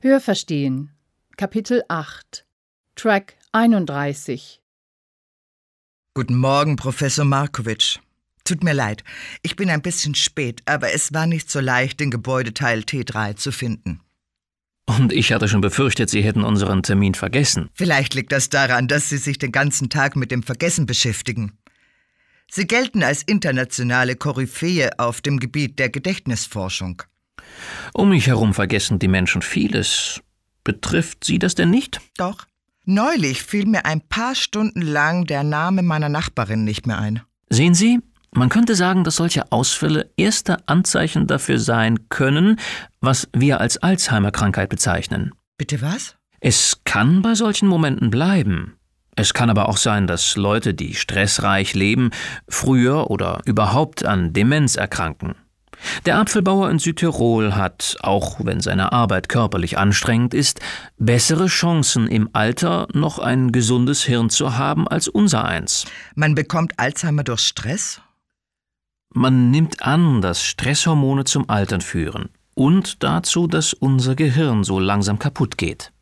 Hörverstehen Kapitel 8 Track 31 Guten Morgen, Professor Markovic. Tut mir leid, ich bin ein bisschen spät, aber es war nicht so leicht, den Gebäudeteil T3 zu finden. Und ich hatte schon befürchtet, Sie hätten unseren Termin vergessen. Vielleicht liegt das daran, dass Sie sich den ganzen Tag mit dem Vergessen beschäftigen. Sie gelten als internationale Koryphäe auf dem Gebiet der Gedächtnisforschung. Um mich herum vergessen die Menschen vieles. Betrifft Sie das denn nicht? Doch. Neulich fiel mir ein paar Stunden lang der Name meiner Nachbarin nicht mehr ein. Sehen Sie, man könnte sagen, dass solche Ausfälle erste Anzeichen dafür sein können, was wir als Alzheimer-Krankheit bezeichnen. Bitte was? Es kann bei solchen Momenten bleiben. Es kann aber auch sein, dass Leute, die stressreich leben, früher oder überhaupt an Demenz erkranken. Der Apfelbauer in Südtirol hat, auch wenn seine Arbeit körperlich anstrengend ist, bessere Chancen im Alter noch ein gesundes Hirn zu haben als unser eins. Man bekommt Alzheimer durch Stress? Man nimmt an, dass Stresshormone zum Altern führen und dazu, dass unser Gehirn so langsam kaputt geht.